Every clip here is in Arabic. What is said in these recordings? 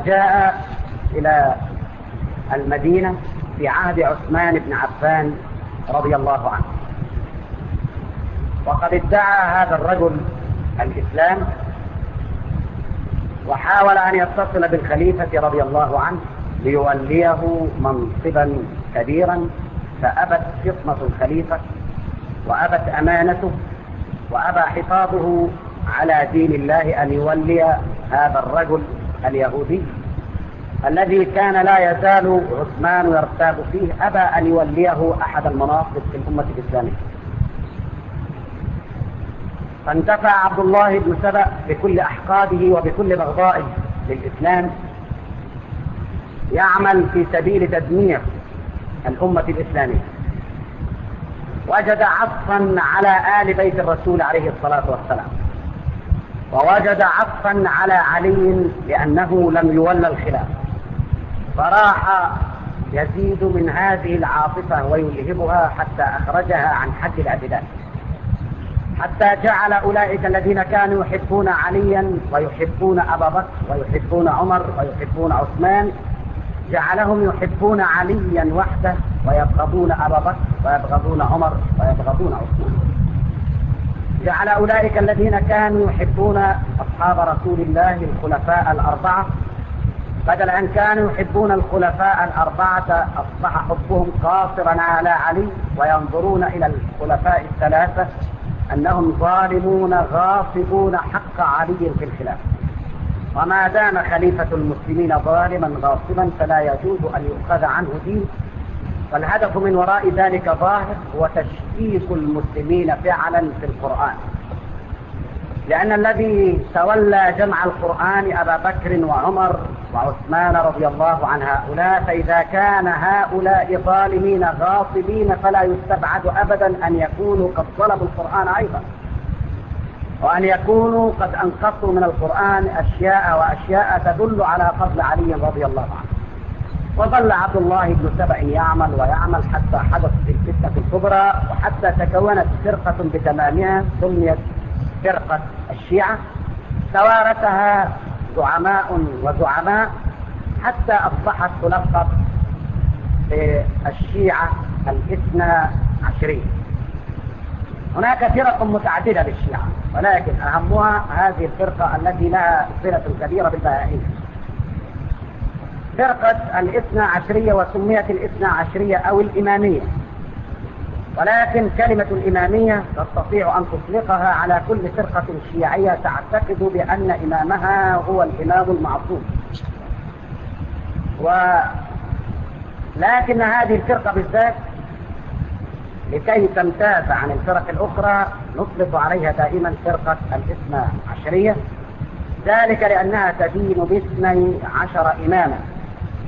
وجاء إلى المدينة في عهد عثمان بن عفان رضي الله عنه. وقد ادعى هذا الرجل الإسلام وحاول أن يتصل بالخليفة رضي الله عنه ليوليه منصبا كبيرا فأبت فطنة الخليفة وأبت أمانته وأبى حفاظه على دين الله أن يولي هذا الرجل اليهودي. الذي كان لا يزال عثمان يرتاب فيه أبى أن يوليه أحد المناصب في الأمة الإسلامية. فانتفع عبد الله بن سبأ بكل أحقاده وبكل بغضائه للإسلام يعمل في سبيل تدمير الأمة الإسلامية. وجد عطفا على آل بيت الرسول عليه الصلاة والسلام. ووجد عطفا على علي لأنه لم يولى الخلاف. فراح يزيد من هذه العاطفة ويلهبها حتى أخرجها عن حد الاعتدال حتى جعل أولئك الذين كانوا يحبون عليا ويحبون أبا بكر ويحبون عمر ويحبون عثمان جعلهم يحبون عليا وحده ويبغضون أبا بكر ويبغضون عمر ويبغضون عثمان. جعل أولئك الذين كانوا يحبون أصحاب رسول الله الخلفاء الأربعة. بدل أن كانوا يحبون الخلفاء الأربعة أصبح حبهم قاصرا على علي وينظرون إلى الخلفاء الثلاثة أنهم ظالمون غاصبون حق علي في الخلافة وما دام خليفة المسلمين ظالما غاصبا فلا يجوز أن يؤخذ عنه دين فالهدف من وراء ذلك ظاهر هو تشكيك المسلمين فعلا في القرآن. لأن الذي تولى جمع القرآن أبا بكر وعمر وعثمان رضي الله عن هؤلاء فإذا كان هؤلاء ظالمين غاصبين فلا يستبعد أبدا أن يكونوا قد طلبوا القرآن أيضا. وأن يكونوا قد أنقصوا من القرآن أشياء وأشياء تدل على فضل علي رضي الله عنه. وظل عبد الله بن سبع يعمل ويعمل حتى حدثت الفتنة الكبرى وحتى تكونت فرقة بتمامها سميت فرقة الشيعة. توارثها زعماء وزعماء حتى أصبحت تلقب بالشيعة الاثنى عشرين. هناك فرق متعددة للشيعة ولكن أهمها هذه الفرقة التي لها صلة كبيرة بالبهائية فرقة الاثنى عشرية وسميت الاثنى عشرية أو الإمامية. ولكن كلمة الإمامية تستطيع أن تطلقها على كل فرقة شيعية تعتقد بأن إمامها هو الإمام المعصوم. ولكن هذه الفرقة بالذات لكي تمتاز عن الفرق الأخرى نطلق عليها دائما فرقة الاثنى عشرية. ذلك لأنها تدين باثني عشر إماما.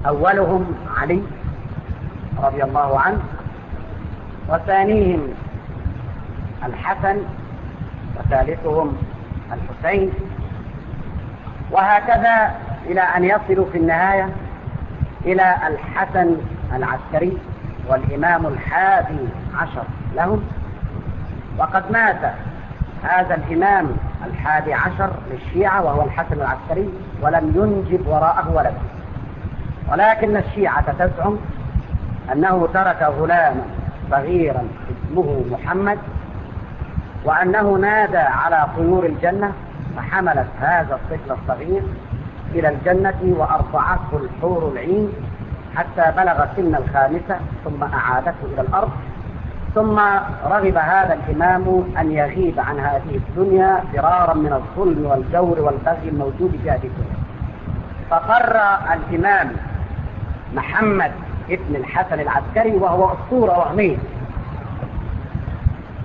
أولهم علي رضي الله عنه وثانيهم الحسن وثالثهم الحسين وهكذا إلى أن يصلوا في النهاية إلى الحسن العسكري والإمام الحادي عشر لهم. وقد مات هذا الإمام الحادي عشر للشيعة وهو الحسن العسكري ولم ينجب وراءه ولده. ولكن الشيعة تزعم أنه ترك غلاما صغيرا اسمه محمد وأنه نادى على طيور الجنة فحملت هذا الطفل الصغير إلى الجنة وأرضعته الحور العين حتى بلغ سن الخامسة ثم أعادته إلى الأرض. ثم رغب هذا الإمام أن يغيب عن هذه الدنيا فرارا من الظلم والجور والبغي الموجود في هذه الدنيا. فقر الإمام محمد ابن الحسن العسكري وهو أسطورة وهمية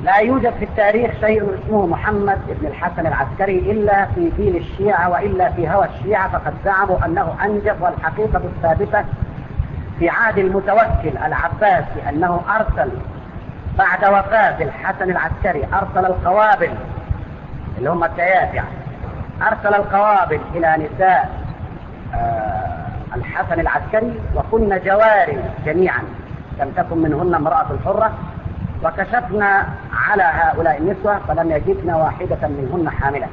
لا يوجد في التاريخ شيء اسمه محمد ابن الحسن العسكري إلا في دين الشيعة وإلا في هوى الشيعة فقد زعموا أنه أنجب والحقيقة الثابتة في عهد المتوكل العباسي أنه أرسل بعد وفاة الحسن العسكري أرسل القوابل اللي هم التيات يعني أرسل القوابل إلى نساء الحسن العسكري وكنا جواري جميعا. لم تكن منهن امرأة حرة وكشفنا على هؤلاء النسوة فلم يجدنا واحدة منهن حاملة.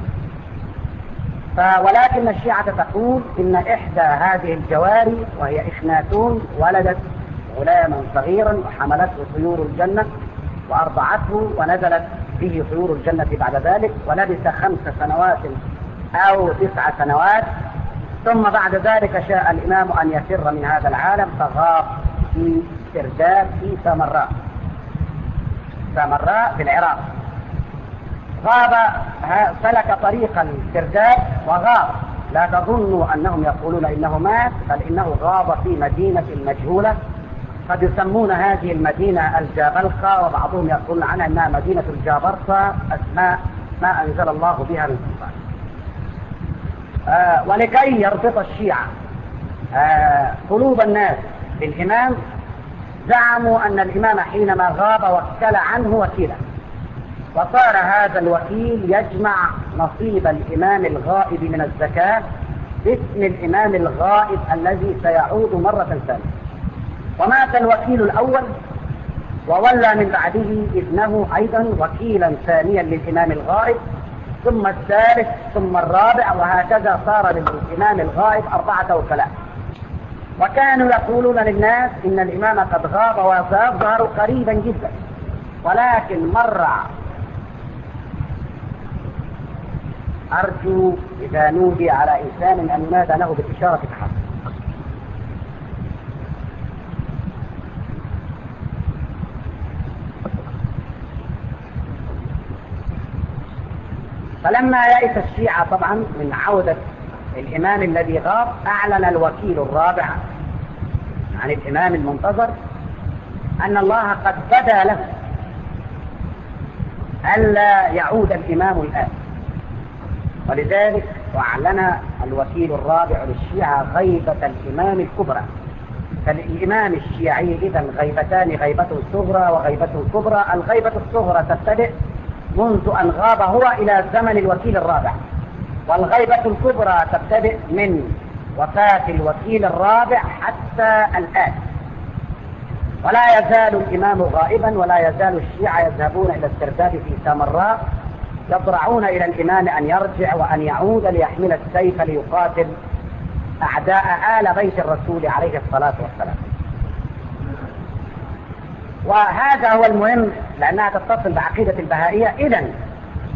ولكن الشيعة تقول إن إحدى هذه الجواري وهي إخناتون ولدت غلاما صغيرا وحملته طيور الجنة وأرضعته ونزلت به طيور الجنة بعد ذلك ولبس خمس سنوات أو تسع سنوات ثم بعد ذلك شاء الإمام أن يفر من هذا العالم فغاب في سرداب في سامراء سامراء في العراق. غاب سلك طريق السرداب وغاب. لا تظنوا أنهم يقولون إنه مات بل إنه غاب في مدينة مجهولة. قد يسمون هذه المدينة الجابلقة وبعضهم يقول عنها أنها مدينة الجابرقة أسماء ما أنزل الله بها آه، ولكي يربط الشيعة. آه، قلوب الناس بالإمام زعموا أن الإمام حينما غاب وكل عنه وكيلا. وصار هذا الوكيل يجمع نصيب الإمام الغائب من الزكاة باسم الإمام الغائب الذي سيعود مرة ثانية. ومات الوكيل الأول وولى من بعده ابنه أيضا وكيلا ثانيا للإمام الغائب. ثم الثالث ثم الرابع وهكذا صار للإمام الغائب أربعة وثلاث. وكانوا يقولون للناس إن الإمام قد غاب وسيظهر قريبا جدا. ولكن مر أرجو إذا نودي على إنسان أن ماذا له بالإشارة الحق. فلما يئس الشيعة طبعا من عودة الإمام الذي غاب أعلن الوكيل الرابع عن الإمام المنتظر أن الله قد بدا له ألا يعود الإمام الآن. ولذلك وأعلن الوكيل الرابع للشيعة غيبة الإمام الكبرى. فالإمام الشيعي إذا غيبتان غيبته الصغرى وغيبته الكبرى. الغيبة الصغرى تبتدئ منذ أن غاب هو إلى زمن الوكيل الرابع. والغيبة الكبرى تبتدئ من وفاة الوكيل الرابع حتى الآن. ولا يزال الإمام غائبا ولا يزال الشيعة يذهبون إلى السرداب في سامراء يضرعون إلى الإمام أن يرجع وأن يعود ليحمل السيف ليقاتل أعداء آل بيت الرسول عليه الصلاة والسلام. وهذا هو المهم لأنها تتصل بعقيدة البهائية. إذا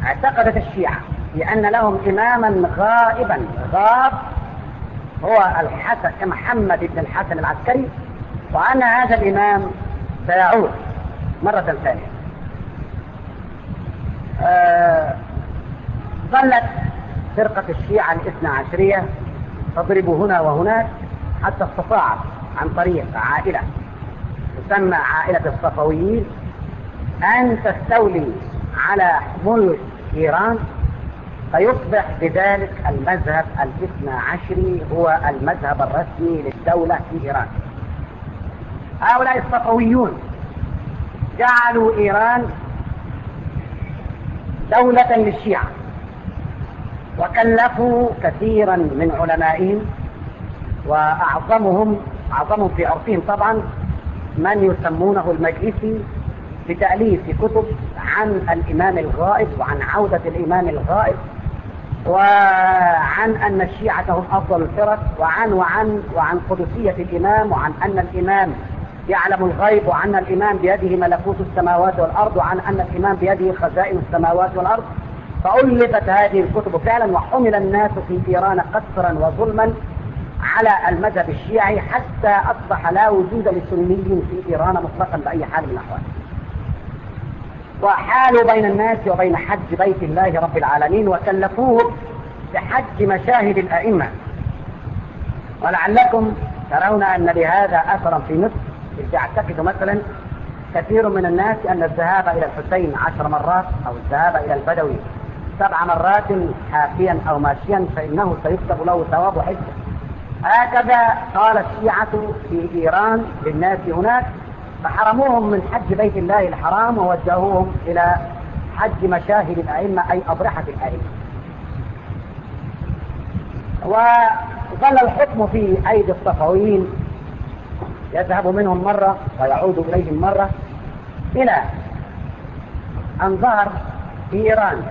اعتقدت الشيعة بأن لهم إماما غائبا. غاب هو الحسن محمد بن الحسن العسكري. وأن هذا الإمام سيعود مرة ثانية. آه، ظلت فرقة الشيعة الاثنى عشرية تضرب هنا وهناك حتى استطاعت عن طريق عائلة. تسمى عائلة الصفويين أن تستولي على ملك إيران فيصبح بذلك المذهب الاثنى عشري هو المذهب الرسمي للدولة في إيران. هؤلاء الصفويون جعلوا إيران دولة للشيعة وكلفوا كثيرا من علمائهم وأعظمهم أعظمهم في عرفهم طبعا من يسمونه المجلسي بتأليف كتب عن الإمام الغائب وعن عودة الإمام الغائب وعن أن الشيعة هم أفضل الفرق وعن وعن وعن قدسية الإمام وعن أن الإمام يعلم الغيب وعن الإمام بيده ملكوت السماوات والأرض وعن أن الإمام بيده خزائن السماوات والأرض فألفت هذه الكتب فعلا وحمل الناس في إيران قسرا وظلما على المذهب الشيعي حتى أصبح لا وجود لسني في إيران مطلقا بأي حال من الأحوال. وحالوا بين الناس وبين حج بيت الله رب العالمين وكلفوه بحج مشاهد الأئمة. ولعلكم ترون أن لهذا أثرا في مصر إذ يعتقد مثلا كثير من الناس أن الذهاب إلى الحسين عشر مرات أو الذهاب إلى البدوي سبع مرات حافيا أو ماشيا فإنه سيكتب له ثواب حجة. هكذا قال الشيعة في إيران للناس هناك فحرموهم من حج بيت الله الحرام ووجهوهم إلى حج مشاهد الأئمة أي أضرحة الأئمة. وظل الحكم في أيدي الصفويين يذهب منهم مرة ويعود إليهم مرة إلى أن ظهر في إيران.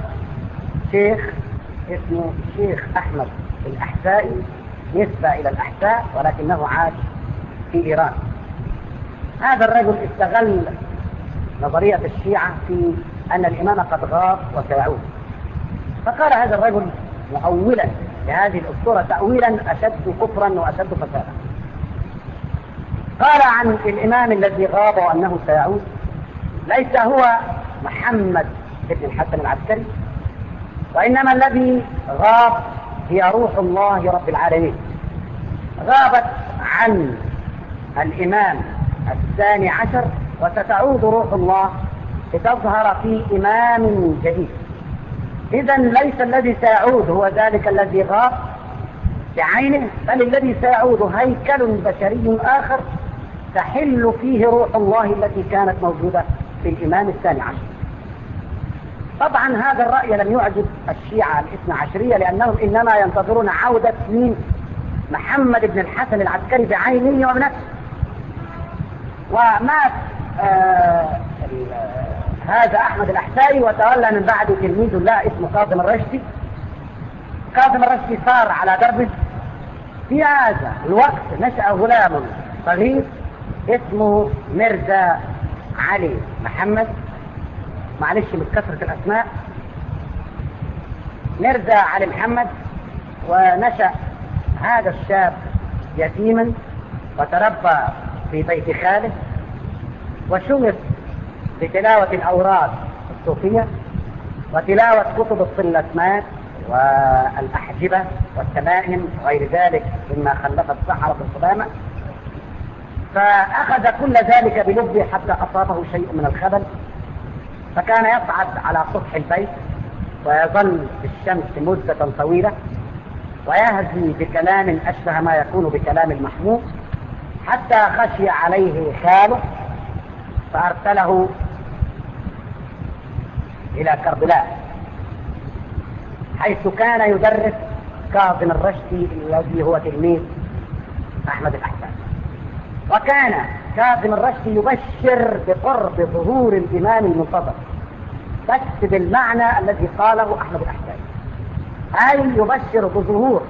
شيخ اسمه الشيخ أحمد الأحسائي. نسبة إلى الأحساء ولكنه عاش في إيران. هذا الرجل استغل نظرية الشيعة في أن الإمام قد غاب وسيعود. فقال هذا الرجل مؤولا لهذه الأسطورة تأويلا أشد كفرا وأشد فسادا. قال عن الإمام الذي غاب وأنه سيعود ليس هو محمد بن الحسن العسكري وإنما الذي غاب هي روح الله رب العالمين. غابت عن الإمام الثاني عشر وستعود روح الله لتظهر في إمام جديد. إذا ليس الذي سيعود هو ذلك الذي غاب بعينه بل الذي سيعود هيكل بشري آخر تحل فيه روح الله التي كانت موجودة في الإمام الثاني عشر. طبعا هذا الرأي لم يعجب الشيعة الاثنى عشرية لأنهم إنما ينتظرون عودة من محمد بن الحسن العسكري بعينه وبنفسه ومات آه، هذا أحمد الأحسائي وتولى من بعده تلميذ الله اسمه كاظم الرشدي. كاظم الرشدي صار على دربه. في هذا الوقت نشأ غلام صغير اسمه مرزا علي محمد. معلش من كثرة الأسماء. نرجع علي محمد ونشأ هذا الشاب يتيما وتربى في بيت خاله وشمس بتلاوة الأوراق الصوفية وتلاوة كتب الصلتمات والأحجبة والتمائم وغير ذلك مما خلفت صحرة القدامة فأخذ كل ذلك بلبه حتى أصابه شيء من الخبل. فكان يصعد على سطح البيت ويظل في الشمس مدة طويلة ويهزي بكلام أشبه ما يكون بكلام المحمود حتى خشي عليه خاله فأرسله إلى كربلاء حيث كان يدرس كاظم الرشدي الذي هو تلميذ أحمد الاحسان وكان كاظم الرشدي يبشر بقرب ظهور الإمام المنتظر. بس بالمعنى الذي قاله أحمد الأحسان أي يبشر بظهور.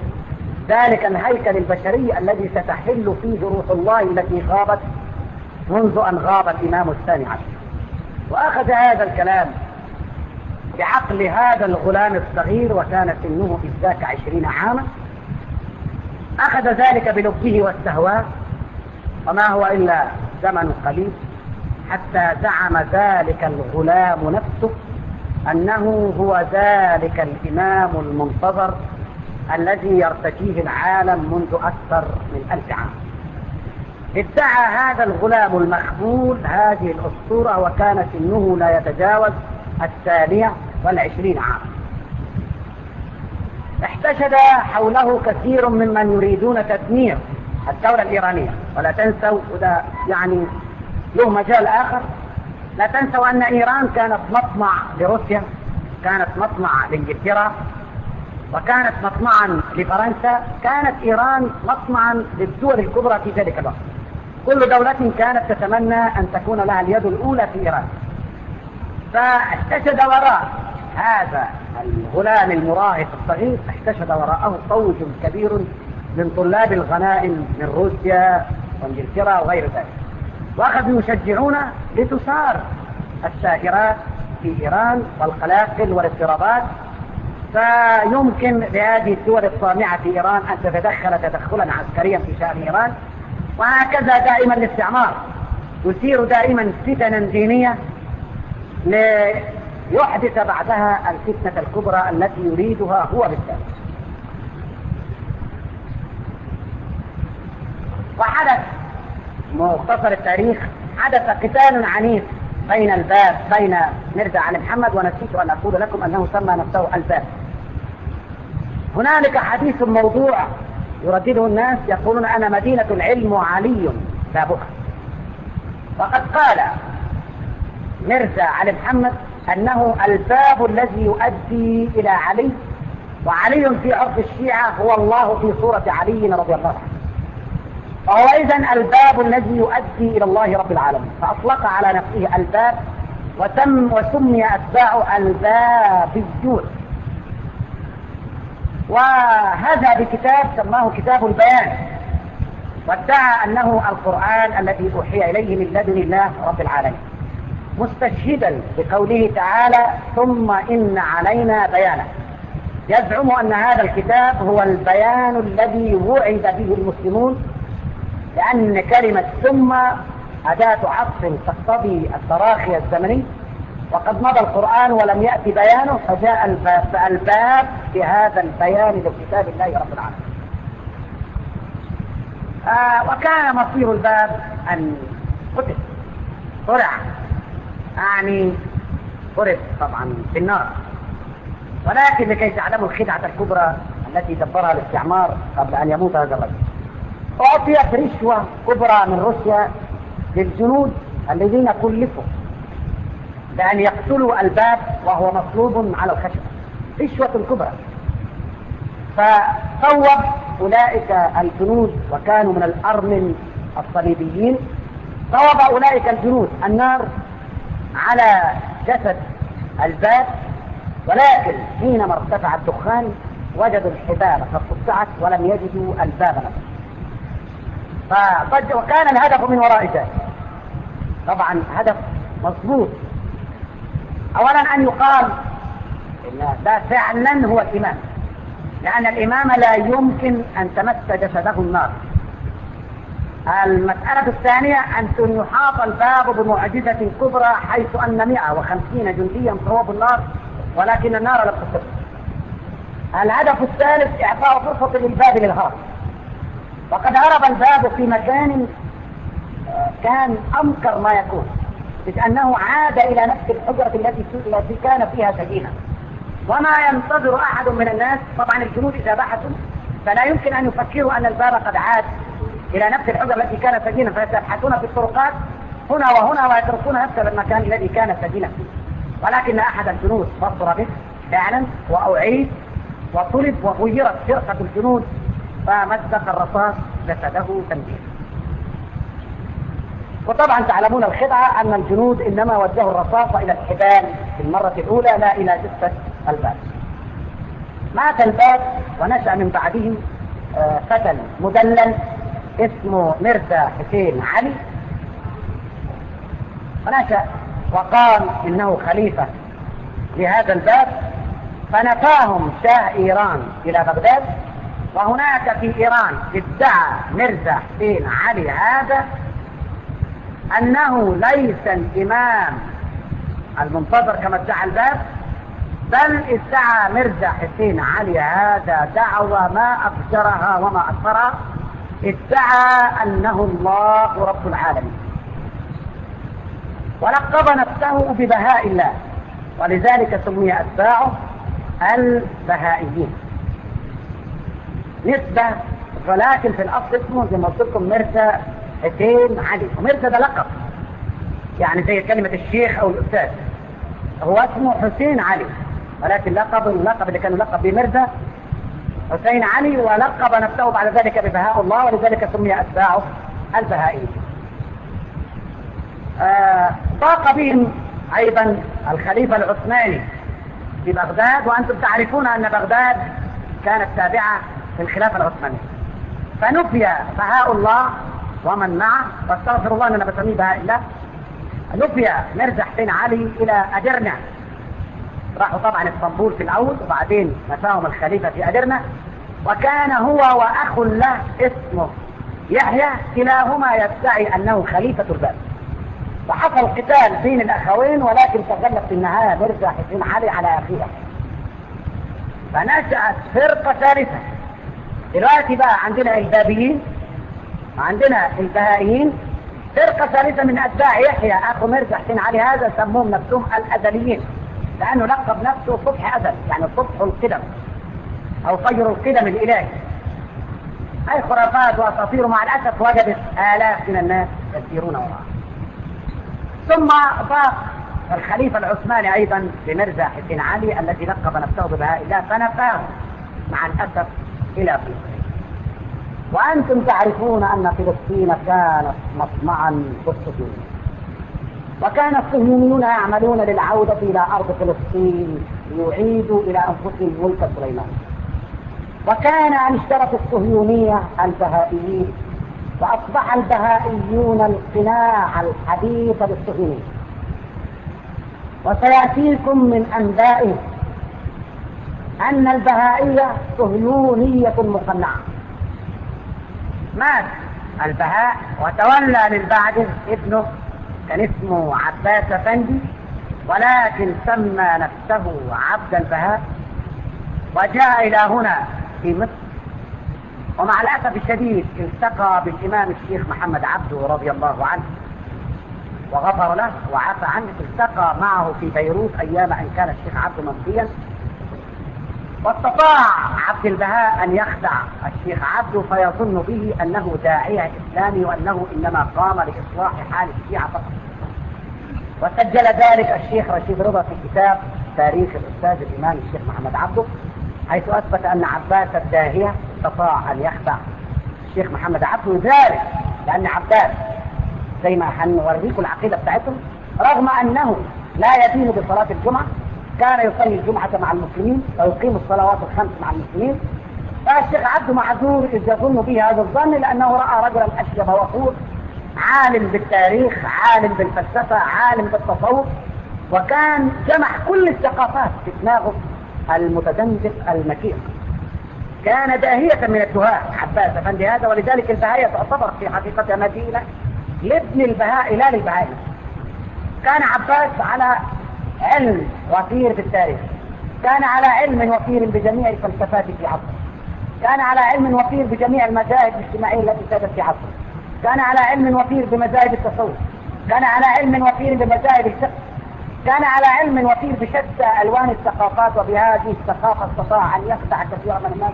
ذلك الهيكل البشري الذي ستحل فيه روح الله التي غابت منذ أن غاب الإمام الثاني عشر وأخذ هذا الكلام بعقل هذا الغلام الصغير وكان سنه في ذاك عشرين عاما. أخذ ذلك بلبه واستهواه. وما هو إلا زمن قليل. حتى زعم ذلك الغلام نفسه. أنه هو ذلك الإمام المنتظر الذي يرتجيه العالم منذ أكثر من ألف عام. ادعى هذا الغلام المخبول هذه الأسطورة وكان سنه لا يتجاوز الثانية والعشرين عام. احتشد حوله كثير ممن يريدون تدمير الدولة الإيرانية. ولا تنسوا وده يعني له مجال آخر لا تنسوا أن إيران كانت مطمع لروسيا كانت مطمع لإنجلترا وكانت مطمعا لفرنسا كانت إيران مطمعا للدول الكبرى في ذلك الوقت. كل دولة كانت تتمنى أن تكون لها اليد الأولى في إيران. فاحتشد وراء هذا الغلام المراهق الصغير احتشد وراءه طوج كبير من طلاب الغنائم من روسيا وإنجلترا وغير ذلك. وأخذوا يشجعون لتثار الساهرات في إيران والقلاقل والاضطرابات فيمكن لهذه الدول الصامعة في إيران أن تتدخل تدخلا عسكريا في شأن إيران وهكذا دائما الاستعمار. يثير دائما فتنا دينية ليحدث بعدها الفتنة الكبرى التي يريدها هو بالتالي. وحدث مختصر التاريخ حدث قتال عنيف بين الباب بين مرزا علي محمد ونسيت أن أقول لكم أنه سمى نفسه الباب. هنالك حديث موضوع يردده الناس يقولون أنا مدينة العلم وعلي بابها. وقد قال مرزا علي محمد أنه الباب الذي يؤدي إلى علي وعلي في عرض الشيعة هو الله في صورة علي رضي الله عنه. فهو أيضا الباب الذي يؤدي إلى الله رب العالمين. فأطلق على نفسه الباب وتم وسمي أتباع البابيون وهذا بكتاب سماه كتاب البيان. وادعى أنه القرآن الذي أوحي إليه من لدن الله رب العالمين. مستشهدا بقوله تعالى ثم إن علينا بيانه. يزعم أن هذا الكتاب هو البيان الذي وعد به المسلمون لأن كلمة ثم أداة عطف تقتضي التراخي الزمني. وقد مضى القرآن ولم يأتي بيانه فجاء الباب بهذا البيان لكتاب الله رب العالمين. آه، وكان مصير الباب أن قتل. قرع. يعني قرب طبعا في النار. ولكن لكي تعلموا الخدعة الكبرى التي دبرها الاستعمار قبل أن يموت هذا الرجل. أعطيت رشوة كبرى من روسيا للجنود الذين كلفوا بأن يقتلوا الباب وهو مطلوب على الخشب. رشوة كبرى. فصوب أولئك الجنود وكانوا من الأرمن الصليبيين. صوب أولئك الجنود النار على جسد الباب ولكن حينما ارتفع الدخان وجدوا الحبال قد قطعت ولم يجدوا الباب نفسه. فقد وكان الهدف من وراء ذلك طبعا هدف مضبوط. اولا أن يقال إن ده فعلا هو الإمام. لأن الإمام لا يمكن أن تمس جسده النار. المسألة الثانية أن يحاط الباب بمعجزة كبرى حيث أن 150 جنديا صوب النار ولكن النار لم تستطيع الهدف الثالث إعطاء فرصة للباب للهرب وقد هرب الباب في مكان آه، كان أمكر ما يكون إذ أنه عاد إلى نفس الحجرة التي التي كان فيها سجينة وما ينتظر أحد من الناس طبعا الجنود إذا بحثوا فلا يمكن أن يفكروا أن الباب قد عاد إلى نفس الحجرة التي كان سجينة فيتبحثون في الطرقات هنا وهنا ويتركون نفس المكان الذي كان سجينا فيه. ولكن أحد الجنود بصر به فعلا وأعيد وطلب وغيرت فرقة الجنود فمسك الرصاص جسده تنبيه وطبعا تعلمون الخدعة أن الجنود إنما وجهوا الرصاص إلى الحبال في المرة الأولى لا إلى جثة الباب. مات الباب ونشأ من بعده فتى آه، مدلل اسمه مرزا حسين علي. ونشأ وقال إنه خليفة لهذا الباب. فنفاهم شاه إيران إلى بغداد. وهناك في إيران ادعى مرزا حسين علي هذا أنه ليس الإمام المنتظر كما ادعى الباب بل ادعى مرزا حسين علي هذا دعوى ما أفجرها وما أكثرها ادعى أنه الله رب العالمين. ولقب نفسه ببهاء الله ولذلك سمي أتباعه البهائيين. نسبة ولكن في الأصل اسمه زي ما قلت لكم مرسى حسين علي. ومرسى ده لقب. يعني زي كلمة الشيخ أو الأستاذ. هو اسمه حسين علي. ولكن لقب اللقب اللي كان لقب به مرسى حسين علي ولقب نفسه بعد ذلك ببهاء الله ولذلك سمي أتباعه البهائيين آه، ضاق بهم أيضا الخليفة العثماني في بغداد. وأنتم تعرفون أن بغداد كانت تابعة في الخلافة العثمانية فنفي بهاء الله ومن معه واستغفر الله أننا بسميه بهاء الله. نفي مرزا حسين علي إلى أدرنة راحوا طبعا إسطنبول في الأول وبعدين مساهم الخليفة في أدرنة وكان هو وأخ له اسمه يحيى كلاهما يدعي أنه خليفة الباب. وحصل قتال بين الأخوين ولكن تغلب في النهاية مرزا حسين علي على أخيه. فنشأت فرقة ثالثة. دلوقتي بقى عندنا البابيين عندنا البهائيين فرقة ثالثة من أتباع يحيى أخو مرزا حسين علي هذا سموهم نفسهم الأزليين لأنه لقب نفسه صبح أزل يعني صبح القدم أو فجر القدم الإلهي. أي خرافات وأساطير مع الأسف وجدت آلاف من الناس يسيرون وراءها ثم ضاق الخليفة العثماني أيضا بمرزا حسين علي الذي لقب نفسه ببهاء الله فنفاه مع الأسف إلى فلسطين وأنتم تعرفون أن فلسطين كانت مصنعا للصهيونية وكان الصهيونيون يعملون للعودة إلى أرض فلسطين ليعيدوا إلى أنفسهم ملك سليمان. وكان أن اشترت الصهيونية البهائيين وأصبح البهائيون القناع الحديث للصهيونية وسيأتيكم من أنبائه أن البهائية صهيونية مصنعة. مات البهاء وتولى من بعده ابنه كان اسمه عباس أفندي ولكن سمى نفسه عبد البهاء وجاء إلى هنا في مصر. ومع الأسف الشديد التقى بالإمام الشيخ محمد عبده رضي الله عنه وغفر له وعفى عنه التقى معه في بيروت أيام أن كان الشيخ عبده ممضيا. واستطاع عبد البهاء أن يخدع. الشيخ عبده فيظن به أنه داعية إسلامي وأنه إنما قام لإصلاح حال الشيعة فقط. وسجل ذلك الشيخ رشيد رضا في كتاب تاريخ الأستاذ الإمام الشيخ محمد عبده حيث أثبت أن عباس الداهية استطاع أن يخدع. الشيخ محمد عبده ذلك لأن عباس زي ما هنوريكم العقيدة بتاعتهم رغم أنه لا يدين بصلاة الجمعة كان يصلي الجمعة مع المسلمين ويقيم الصلوات الخمس مع المسلمين. فالشيخ عبد معذور إذ يظن به هذا الظن لأنه رأى رجلا أشجب وقور عالم بالتاريخ عالم بالفلسفة عالم بالتصوف وكان جمع كل الثقافات في دماغه المتدنجق المكيق كان داهية من الدهاء عباس أفندي هذا ولذلك البهاية تعتبر في حقيقتها مدينة لابن البهاء لا للبهاء كان عباس على علم وفير في التاريخ. كان على علم وفير بجميع الفلسفات في عصره. كان على علم وفير بجميع المذاهب الاجتماعية التي سادت في عصره. كان على علم وفير بمذاهب التصوف. كان على علم وفير بمذاهب الفقه. كان على علم وفير بشتى ألوان الثقافات وبهذه الثقافة استطاع أن يخدع كثير من الناس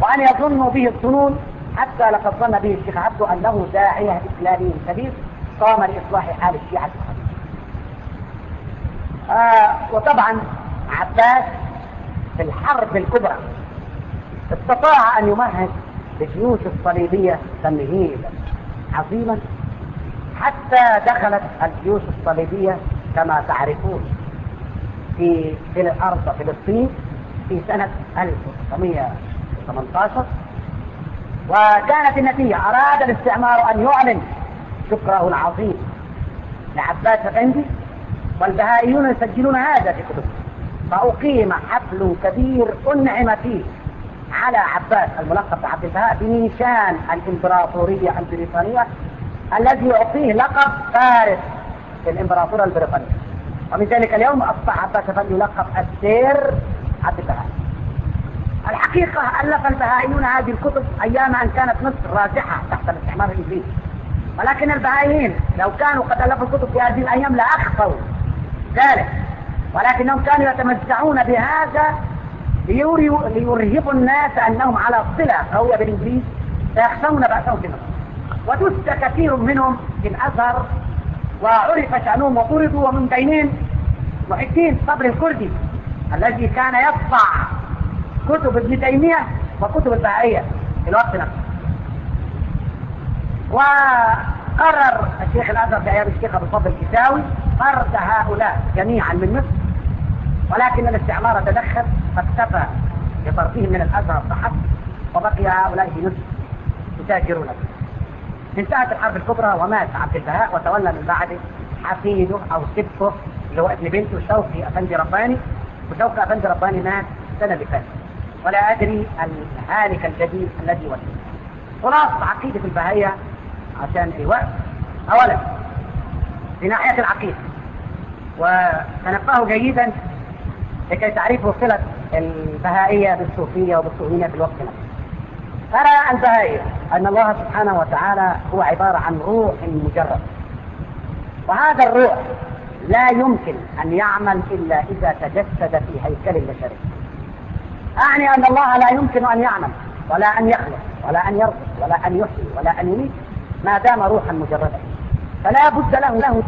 وأن يظن به الظنون حتى لقد ظن به الشيخ عبده أنه داعية إسلامي كبير قام لإصلاح حال الشيعة الخطير آه، وطبعا عباس في الحرب الكبرى استطاع أن يمهد لجيوش الصليبية تمهيدا عظيما حتى دخلت الجيوش الصليبية كما تعرفون في الأرض فلسطين في سنة 1918 وكانت النتيجة أراد الاستعمار أن يعلن شكره العظيم لعباس الاندي والبهائيون يسجلون هذا في كتبهم فأقيم حفل كبير أنعم فيه على عباس الملقب بعبد البهاء بنيشان الإمبراطورية البريطانية الذي يعطيه لقب فارس الإمبراطورة البريطانية. ومن ذلك اليوم أصبح عباس بن يلقب السير عبد البهاء. الحقيقة ألف البهائيون هذه الكتب أيام أن كانت مصر راجحة تحت الاستعمار الإنجليزي. ولكن البهائيين لو كانوا قد ألفوا الكتب في هذه الأيام لأخفوا ذلك. ولكنهم كانوا يتمتعون بهذا ليرهبوا الناس أنهم على صلة قوية بالإنجليز فيخشون بأسهم في مصر. ودس كثير منهم في الأزهر وعرف شأنهم وطردوا ومن بينهم محي الدين صبر الكردي الذي كان يطبع كتب ابن تيمية وكتب البهائية في الوقت نفسه. قرر الشيخ الأزهر بأيام الشيخ أبو الفضل الكساوي طرد هؤلاء جميعا من مصر ولكن الاستعمار تدخل فاكتفى بطردهم من الأزهر فحسب وبقي هؤلاء في مصر يتاجرون. به انتهت الحرب الكبرى ومات عبد البهاء وتولى من بعده حفيده أو سبته اللي هو ابن بنته شوقي أفندي رباني وشوقي أفندي رباني مات السنة اللي فاتت. ولا أدري الهالك الجديد الذي وجد خلاص عقيدة البهائية عشان الوقت اولا في ناحية العقيدة وتنبهوا جيدا لكي تعرفوا صلة البهائية بالصوفية وبالصوفية في الوقت نفسه. ترى البهائية أن الله سبحانه وتعالى هو عبارة عن روح مجرد. وهذا الروح لا يمكن أن يعمل إلا إذا تجسد في هيكل البشرية. أعني أن الله لا يمكن أن يعمل ولا أن يخلق ولا أن يرزق ولا أن يحيي ولا أن يميت. ما دام روحا مجردا. فلا بد له له